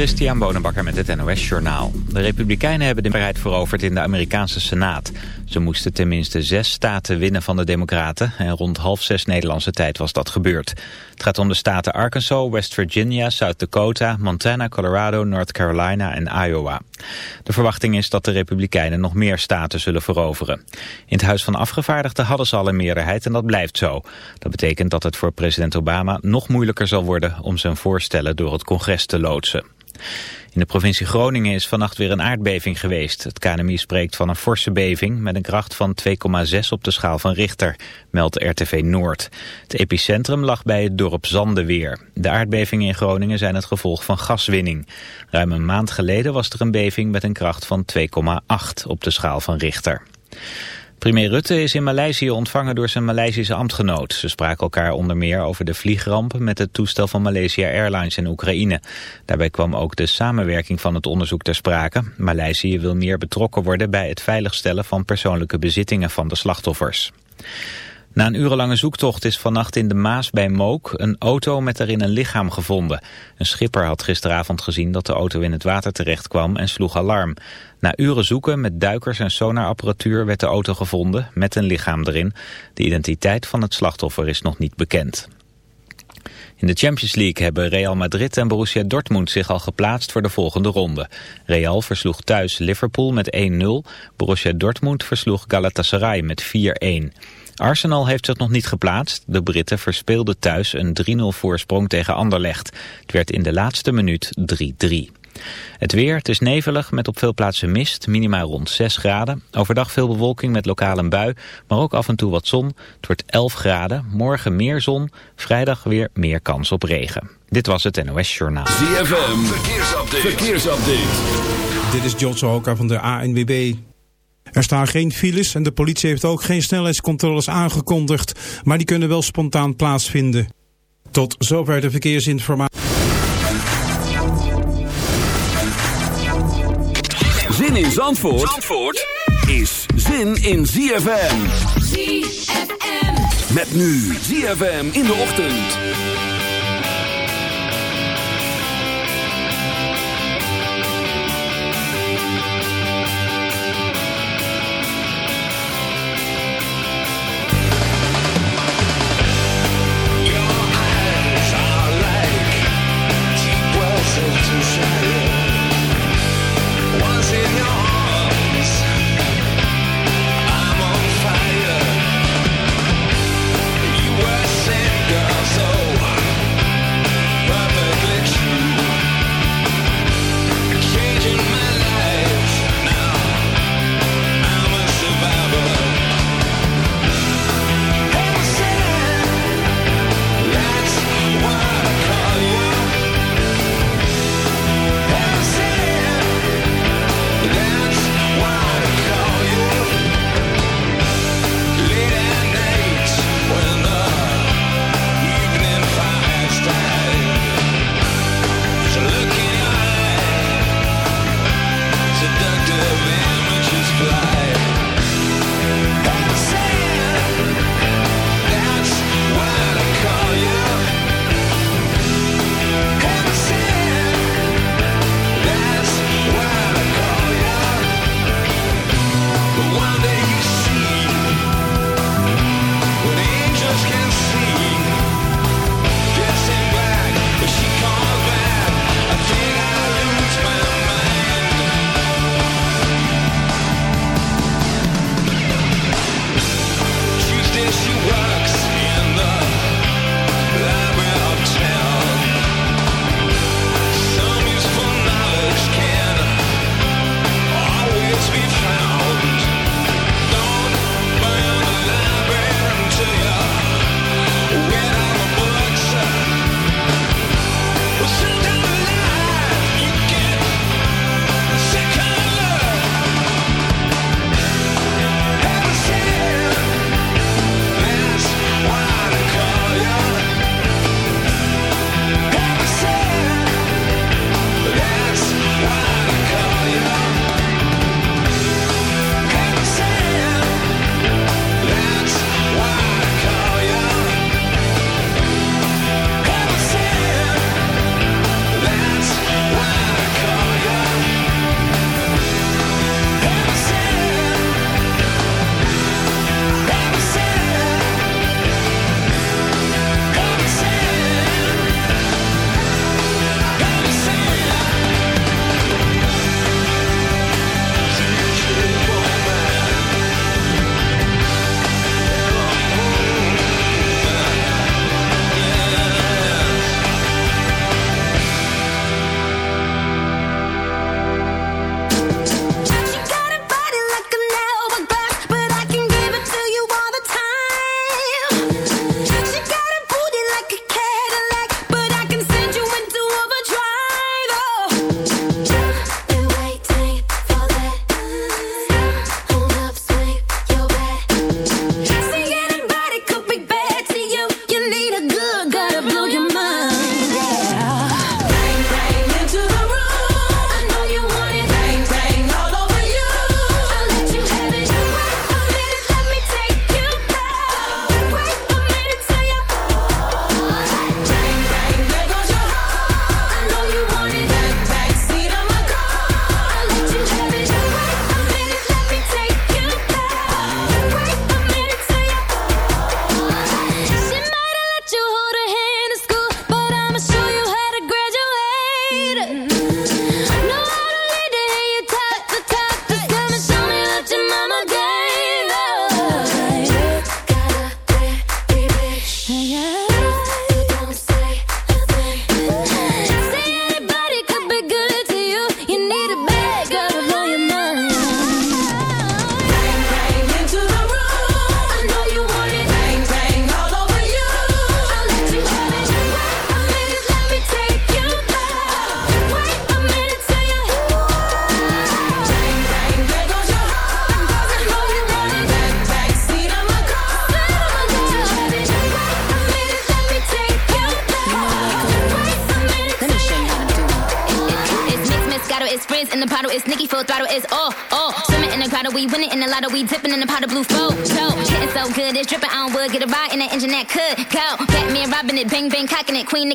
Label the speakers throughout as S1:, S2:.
S1: Christian Bonenbakker met het NOS Journaal. De Republikeinen hebben de meerderheid veroverd in de Amerikaanse Senaat. Ze moesten tenminste zes staten winnen van de Democraten... en rond half zes Nederlandse tijd was dat gebeurd. Het gaat om de staten Arkansas, West Virginia, South Dakota... Montana, Colorado, North Carolina en Iowa. De verwachting is dat de Republikeinen nog meer staten zullen veroveren. In het Huis van Afgevaardigden hadden ze al een meerderheid en dat blijft zo. Dat betekent dat het voor president Obama nog moeilijker zal worden... om zijn voorstellen door het congres te loodsen. In de provincie Groningen is vannacht weer een aardbeving geweest. Het KNMI spreekt van een forse beving met een kracht van 2,6 op de schaal van Richter, meldt RTV Noord. Het epicentrum lag bij het dorp Zandeweer. De aardbevingen in Groningen zijn het gevolg van gaswinning. Ruim een maand geleden was er een beving met een kracht van 2,8 op de schaal van Richter. Premier Rutte is in Maleisië ontvangen door zijn Maleisische ambtgenoot. Ze spraken elkaar onder meer over de vliegrampen met het toestel van Malaysia Airlines in Oekraïne. Daarbij kwam ook de samenwerking van het onderzoek ter sprake. Maleisië wil meer betrokken worden bij het veiligstellen van persoonlijke bezittingen van de slachtoffers. Na een urenlange zoektocht is vannacht in de Maas bij Mook een auto met daarin een lichaam gevonden. Een schipper had gisteravond gezien dat de auto in het water terecht kwam en sloeg alarm. Na uren zoeken met duikers en sonarapparatuur werd de auto gevonden met een lichaam erin. De identiteit van het slachtoffer is nog niet bekend. In de Champions League hebben Real Madrid en Borussia Dortmund zich al geplaatst voor de volgende ronde. Real versloeg thuis Liverpool met 1-0. Borussia Dortmund versloeg Galatasaray met 4-1. Arsenal heeft zich nog niet geplaatst. De Britten verspeelden thuis een 3-0 voorsprong tegen Anderlecht. Het werd in de laatste minuut 3-3. Het weer, het is nevelig met op veel plaatsen mist, minimaal rond 6 graden. Overdag veel bewolking met lokale bui, maar ook af en toe wat zon. Het wordt 11 graden, morgen meer zon, vrijdag weer meer kans op regen. Dit was het NOS Journaal.
S2: ZFM, verkeersupdate. verkeersupdate.
S3: Dit is John Sohoka van de ANWB. Er staan geen files en de politie heeft ook geen snelheidscontroles aangekondigd, maar die kunnen wel spontaan plaatsvinden. Tot zover de verkeersinformatie.
S2: Zin in Zandvoort, Zandvoort is zin in ZFM.
S4: ZFM.
S2: Met nu ZFM in de ochtend.
S4: Yeah.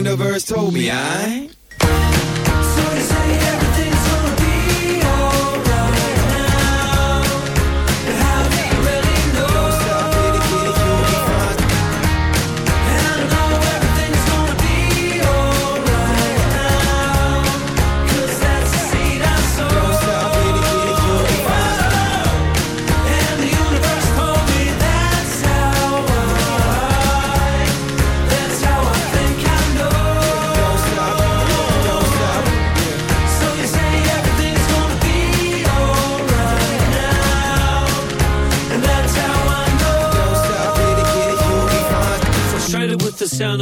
S5: universe told me, I.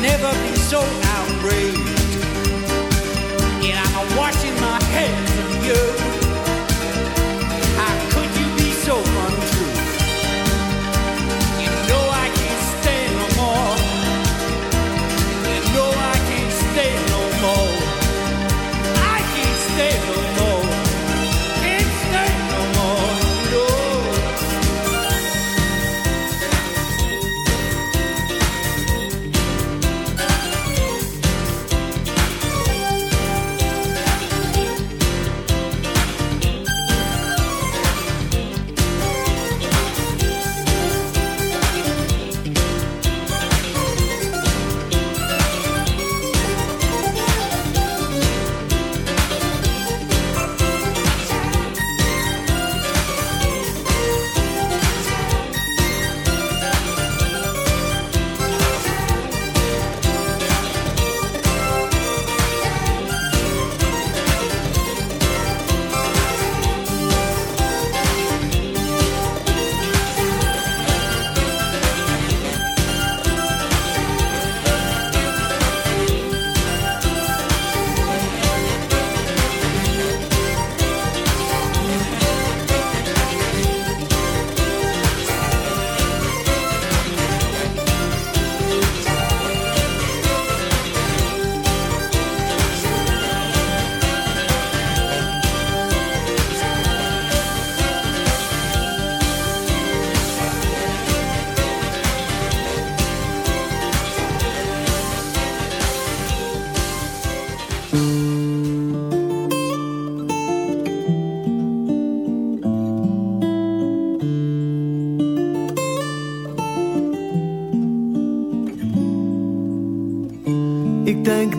S6: never
S7: been so outraged. And I'm washing my hands of you.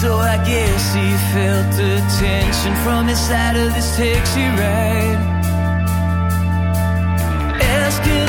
S8: So I
S9: guess he felt the tension from inside of this taxi ride. Asking